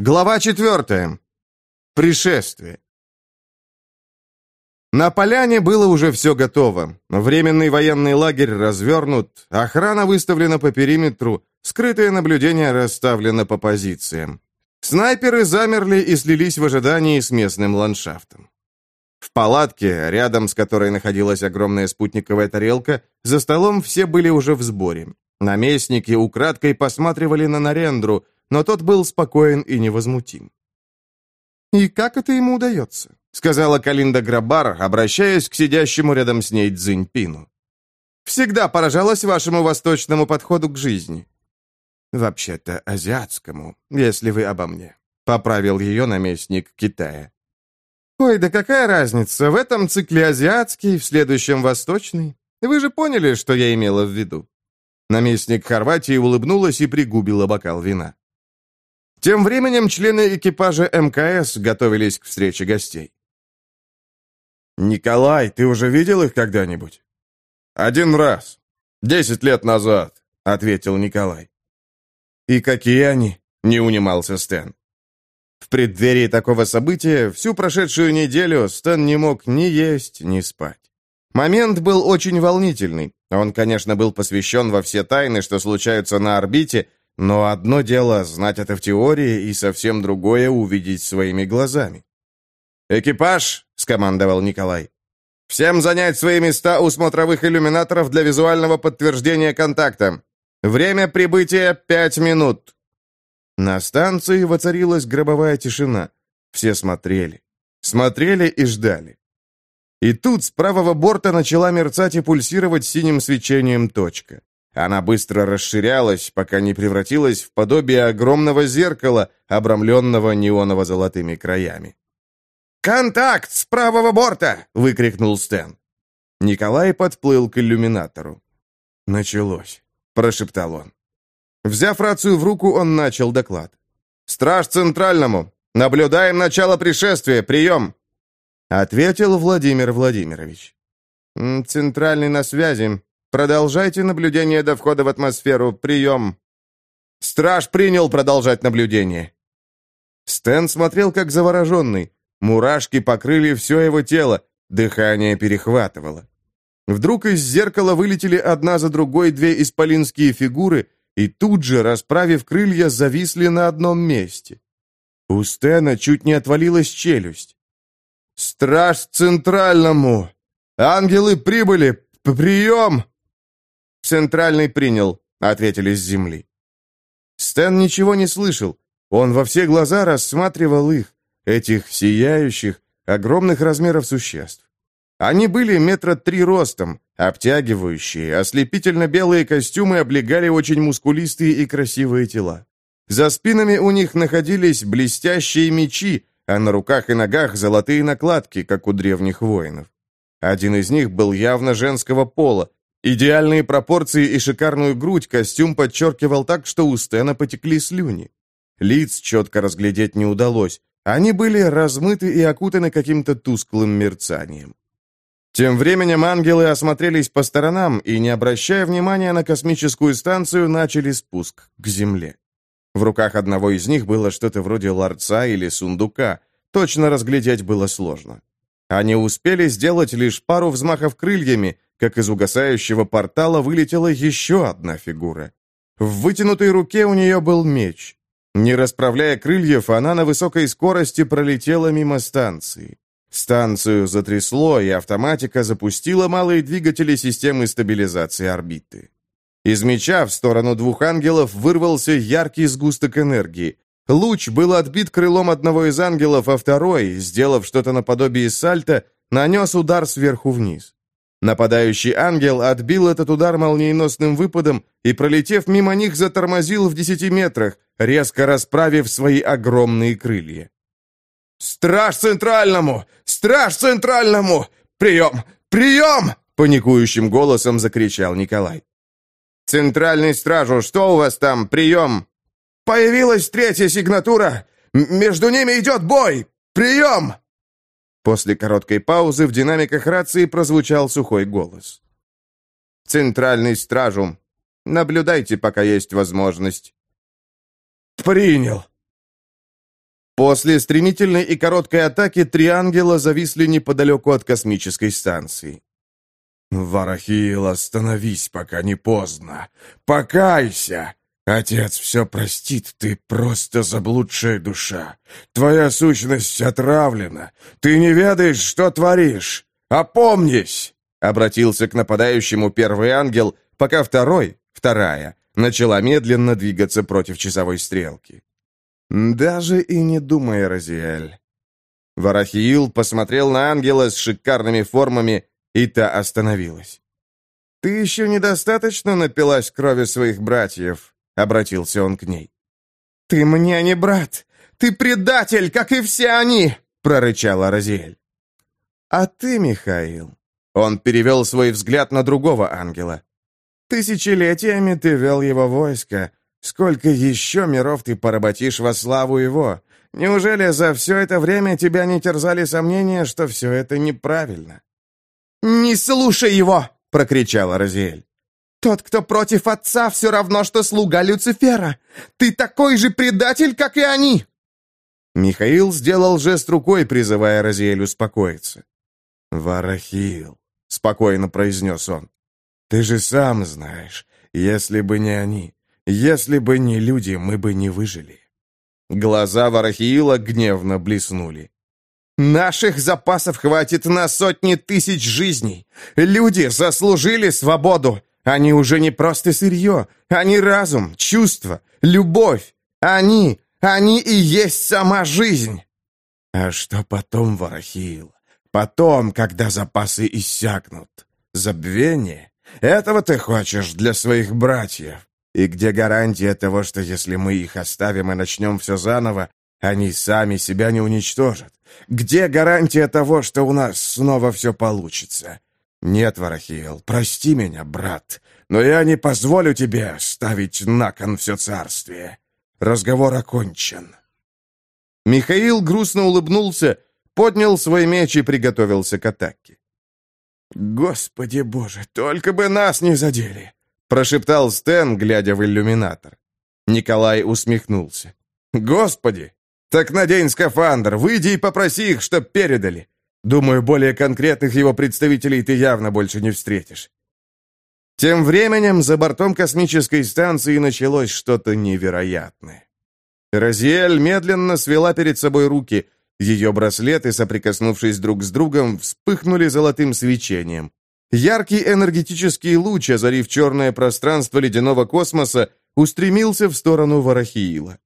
Глава четвертая. Пришествие. На поляне было уже все готово. Временный военный лагерь развернут, охрана выставлена по периметру, скрытое наблюдение расставлено по позициям. Снайперы замерли и слились в ожидании с местным ландшафтом. В палатке, рядом с которой находилась огромная спутниковая тарелка, за столом все были уже в сборе. Наместники украдкой посматривали на Нарендру, но тот был спокоен и невозмутим. «И как это ему удается?» — сказала Калинда Грабар, обращаясь к сидящему рядом с ней Цзиньпину. «Всегда поражалась вашему восточному подходу к жизни». «Вообще-то азиатскому, если вы обо мне», — поправил ее наместник Китая. «Ой, да какая разница, в этом цикле азиатский, в следующем восточный. Вы же поняли, что я имела в виду?» Наместник Хорватии улыбнулась и пригубила бокал вина. Тем временем члены экипажа МКС готовились к встрече гостей. «Николай, ты уже видел их когда-нибудь?» «Один раз. Десять лет назад», — ответил Николай. «И какие они?» — не унимался Стэн. В преддверии такого события всю прошедшую неделю Стэн не мог ни есть, ни спать. Момент был очень волнительный. Он, конечно, был посвящен во все тайны, что случаются на орбите, но одно дело знать это в теории, и совсем другое увидеть своими глазами. «Экипаж!» — скомандовал Николай. «Всем занять свои места у смотровых иллюминаторов для визуального подтверждения контакта. Время прибытия — пять минут». На станции воцарилась гробовая тишина. Все смотрели. Смотрели и ждали. И тут с правого борта начала мерцать и пульсировать синим свечением точка. Она быстро расширялась, пока не превратилась в подобие огромного зеркала, обрамленного неоново-золотыми краями. «Контакт с правого борта!» — выкрикнул Стэн. Николай подплыл к иллюминатору. «Началось», — прошептал он. Взяв рацию в руку, он начал доклад. «Страж Центральному! Наблюдаем начало пришествия! Прием!» Ответил Владимир Владимирович. «Центральный на связи. Продолжайте наблюдение до входа в атмосферу. Прием!» «Страж принял продолжать наблюдение!» Стэн смотрел как завороженный. Мурашки покрыли все его тело, дыхание перехватывало. Вдруг из зеркала вылетели одна за другой две исполинские фигуры и тут же, расправив крылья, зависли на одном месте. У Стэна чуть не отвалилась челюсть. «Страж центральному! Ангелы прибыли! Прием!» «Центральный принял», — ответили с земли. Стэн ничего не слышал. Он во все глаза рассматривал их, этих сияющих, огромных размеров существ. Они были метра три ростом, обтягивающие, ослепительно-белые костюмы облегали очень мускулистые и красивые тела. За спинами у них находились блестящие мечи, а на руках и ногах золотые накладки, как у древних воинов. Один из них был явно женского пола, Идеальные пропорции и шикарную грудь костюм подчеркивал так, что у Стена потекли слюни. Лиц четко разглядеть не удалось. Они были размыты и окутаны каким-то тусклым мерцанием. Тем временем ангелы осмотрелись по сторонам и, не обращая внимания на космическую станцию, начали спуск к Земле. В руках одного из них было что-то вроде ларца или сундука. Точно разглядеть было сложно. Они успели сделать лишь пару взмахов крыльями, как из угасающего портала вылетела еще одна фигура. В вытянутой руке у нее был меч. Не расправляя крыльев, она на высокой скорости пролетела мимо станции. Станцию затрясло, и автоматика запустила малые двигатели системы стабилизации орбиты. Из меча в сторону двух ангелов вырвался яркий сгусток энергии. Луч был отбит крылом одного из ангелов, а второй, сделав что-то наподобие сальто, нанес удар сверху вниз. Нападающий ангел отбил этот удар молниеносным выпадом и, пролетев мимо них, затормозил в десяти метрах, резко расправив свои огромные крылья. «Страж центральному! Страж центральному! Прием! Прием!» Паникующим голосом закричал Николай. «Центральный стражу, что у вас там? Прием!» «Появилась третья сигнатура! Между ними идет бой! Прием!» После короткой паузы в динамиках рации прозвучал сухой голос. «Центральный стражу. Наблюдайте, пока есть возможность». «Принял». После стремительной и короткой атаки три ангела зависли неподалеку от космической станции. «Варахил, остановись, пока не поздно. Покайся! Отец все простит, ты просто заблудшая душа. Твоя сущность отравлена. Ты не ведаешь, что творишь. Опомнись!» Обратился к нападающему первый ангел, пока второй, вторая, начала медленно двигаться против часовой стрелки. «Даже и не думай, Розиэль». Варахиил посмотрел на ангела с шикарными формами, и та остановилась. «Ты еще недостаточно напилась крови своих братьев», — обратился он к ней. «Ты мне не брат! Ты предатель, как и все они!» — прорычала Розиэль. «А ты, Михаил?» Он перевел свой взгляд на другого ангела. «Тысячелетиями ты вел его войско, Сколько еще миров ты поработишь во славу его? Неужели за все это время тебя не терзали сомнения, что все это неправильно?» «Не слушай его!» — прокричала Розиэль. «Тот, кто против отца, все равно, что слуга Люцифера. Ты такой же предатель, как и они!» Михаил сделал жест рукой, призывая Розиэль успокоиться. «Варахил», — спокойно произнес он, — «ты же сам знаешь, если бы не они, если бы не люди, мы бы не выжили». Глаза Варахиила гневно блеснули. «Наших запасов хватит на сотни тысяч жизней. Люди заслужили свободу. Они уже не просто сырье. Они разум, чувство, любовь. Они, они и есть сама жизнь». «А что потом, Варахиил? Потом, когда запасы иссякнут? Забвение? Этого ты хочешь для своих братьев? И где гарантия того, что если мы их оставим и начнем все заново, они сами себя не уничтожат? Где гарантия того, что у нас снова все получится? Нет, Варахиэл, прости меня, брат, но я не позволю тебе ставить на кон все царствие. Разговор окончен. Михаил грустно улыбнулся, поднял свой меч и приготовился к атаке. «Господи боже, только бы нас не задели!» прошептал Стэн, глядя в иллюминатор. Николай усмехнулся. «Господи! Так надень скафандр, выйди и попроси их, чтоб передали. Думаю, более конкретных его представителей ты явно больше не встретишь». Тем временем за бортом космической станции началось что-то невероятное. Розиэль медленно свела перед собой руки. Ее браслеты, соприкоснувшись друг с другом, вспыхнули золотым свечением. Яркий энергетический луч, озарив черное пространство ледяного космоса, устремился в сторону Варахиила.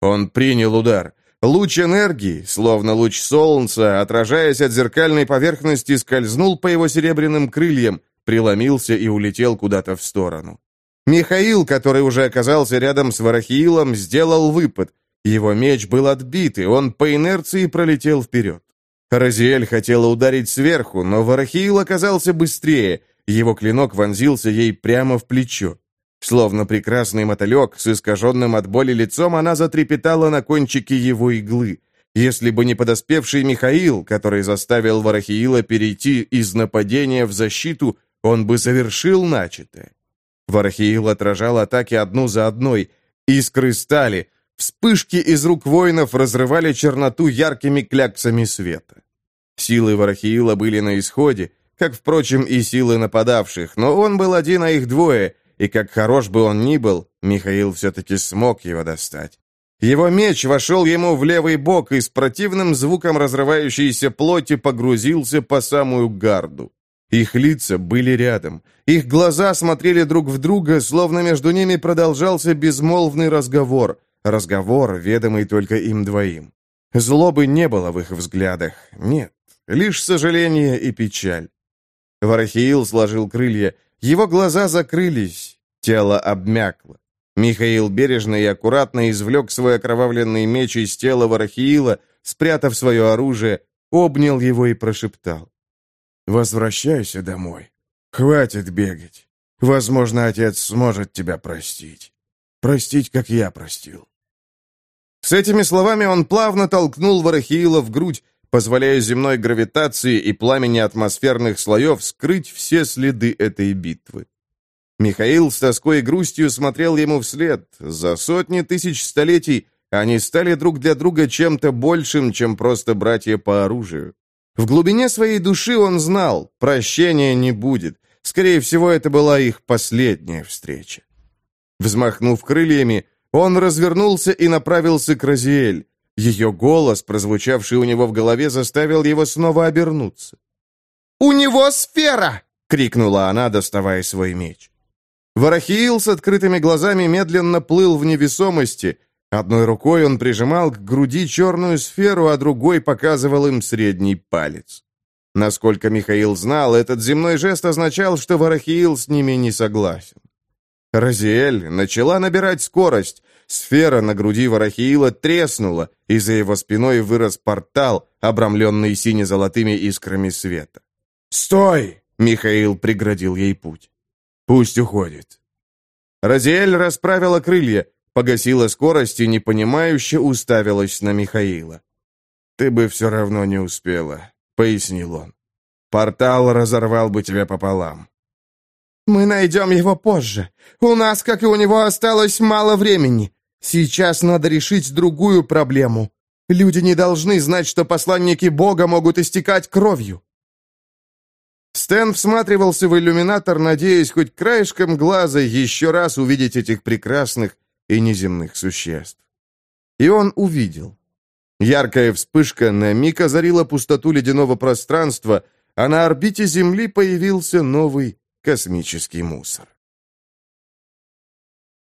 Он принял удар. Луч энергии, словно луч солнца, отражаясь от зеркальной поверхности, скользнул по его серебряным крыльям, преломился и улетел куда-то в сторону. Михаил, который уже оказался рядом с Варахиилом, сделал выпад. Его меч был отбит, и он по инерции пролетел вперед. Розиэль хотела ударить сверху, но Варахиил оказался быстрее. Его клинок вонзился ей прямо в плечо. Словно прекрасный мотылек, с искаженным от боли лицом, она затрепетала на кончике его иглы. Если бы не подоспевший Михаил, который заставил Варахиила перейти из нападения в защиту, он бы завершил начатое. Варахиил отражал атаки одну за одной. Искры стали, Вспышки из рук воинов разрывали черноту яркими кляксами света. Силы Варахиила были на исходе, как, впрочем, и силы нападавших, но он был один, а их двое, и как хорош бы он ни был, Михаил все-таки смог его достать. Его меч вошел ему в левый бок и с противным звуком разрывающейся плоти погрузился по самую гарду. Их лица были рядом. Их глаза смотрели друг в друга, словно между ними продолжался безмолвный разговор — Разговор, ведомый только им двоим. Злобы не было в их взглядах, нет, лишь сожаление и печаль. Варахиил сложил крылья, его глаза закрылись, тело обмякло. Михаил бережно и аккуратно извлек свой окровавленный меч из тела Варахиила, спрятав свое оружие, обнял его и прошептал. «Возвращайся домой. Хватит бегать. Возможно, отец сможет тебя простить. Простить, как я простил. С этими словами он плавно толкнул Варахиила в грудь, позволяя земной гравитации и пламени атмосферных слоев скрыть все следы этой битвы. Михаил с тоской и грустью смотрел ему вслед. За сотни тысяч столетий Они стали друг для друга чем-то большим, чем просто братья по оружию. В глубине своей души он знал, прощения не будет. Скорее всего, это была их последняя встреча. Взмахнув крыльями, он развернулся и направился к Розиэль. Ее голос, прозвучавший у него в голове, заставил его снова обернуться. «У него сфера!» — крикнула она, доставая свой меч. Варахиил с открытыми глазами медленно плыл в невесомости. Одной рукой он прижимал к груди черную сферу, а другой показывал им средний палец. Насколько Михаил знал, этот земной жест означал, что Варахиил с ними не согласен. Розиэль начала набирать скорость. Сфера на груди Варахиила треснула, и за его спиной вырос портал, обрамленный сине-золотыми искрами света. «Стой!» — Михаил преградил ей путь. «Пусть уходит». Розиэль расправила крылья, погасила скорость и непонимающе уставилась на Михаила. «Ты бы все равно не успела», — пояснил он. «Портал разорвал бы тебя пополам». «Мы найдем его позже. У нас, как и у него, осталось мало времени. Сейчас надо решить другую проблему. Люди не должны знать, что посланники Бога могут истекать кровью». Стэн всматривался в иллюминатор, надеясь хоть краешком глаза еще раз увидеть этих прекрасных и неземных существ. И он увидел. Яркая вспышка на миг озарила пустоту ледяного пространства, а на орбите Земли появился новый космический мусор.